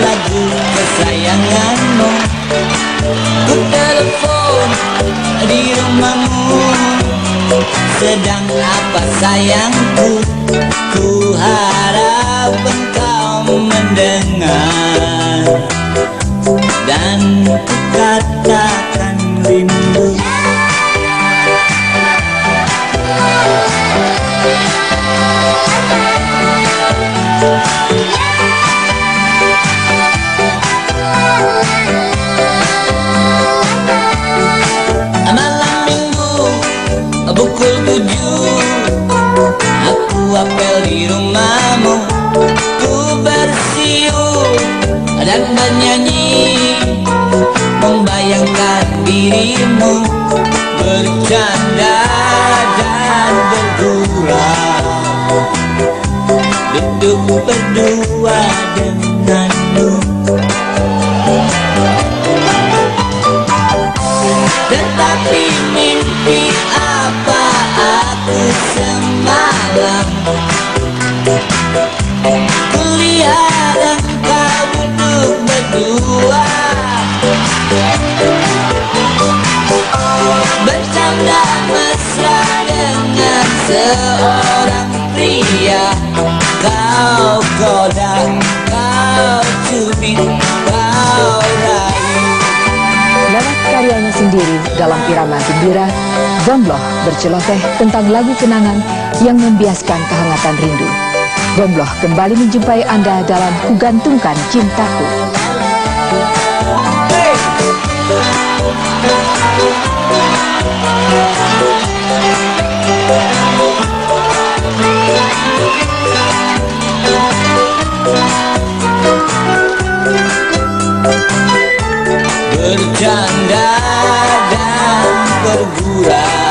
lagu kesayanganmu. Ku telepon di rumahmu Sedang apa sayangku? Ku harap engkau mendengar Dan ku katakan rindu Dan bernyanyi. Membayangkan dirimu Bercanda dan bergurau Duduk berdua denganmu. Tetapi mimpi apa aku semalam Dengan seorang pria Kau kau cubit, kau Lewat karyanya sendiri dalam irama gembira, Gombloh berceloteh tentang lagu kenangan yang membiaskan kehangatan rindu. Gombloh kembali menjumpai Anda dalam Kugantungkan Cintaku. Bercanda dan bergurau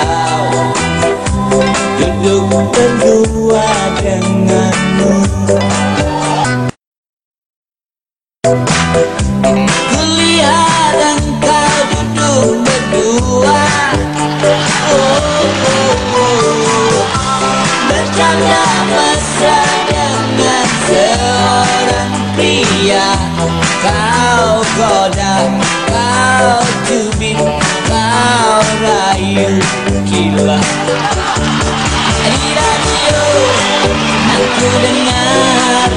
radio aku dengar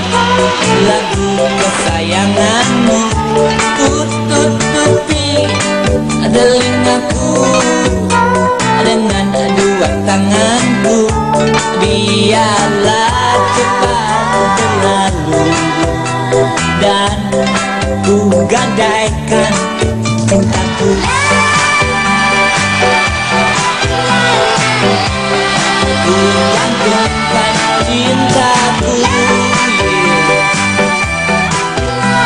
Lagu kesayanganmu. Telingaku Dengan dua tanganku. Biarlah cepat berlalu dan ku gadaikan